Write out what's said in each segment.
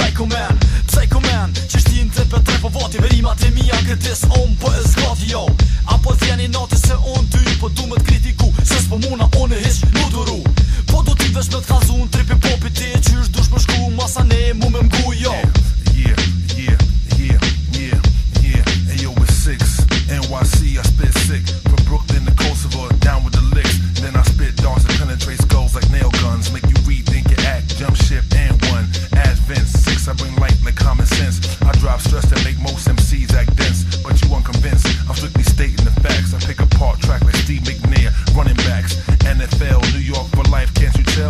Psycho man, psycho man Që në të për tre po vati Verimat e mija këtis om për po e zgat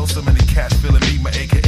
so many cats feeling me, my AK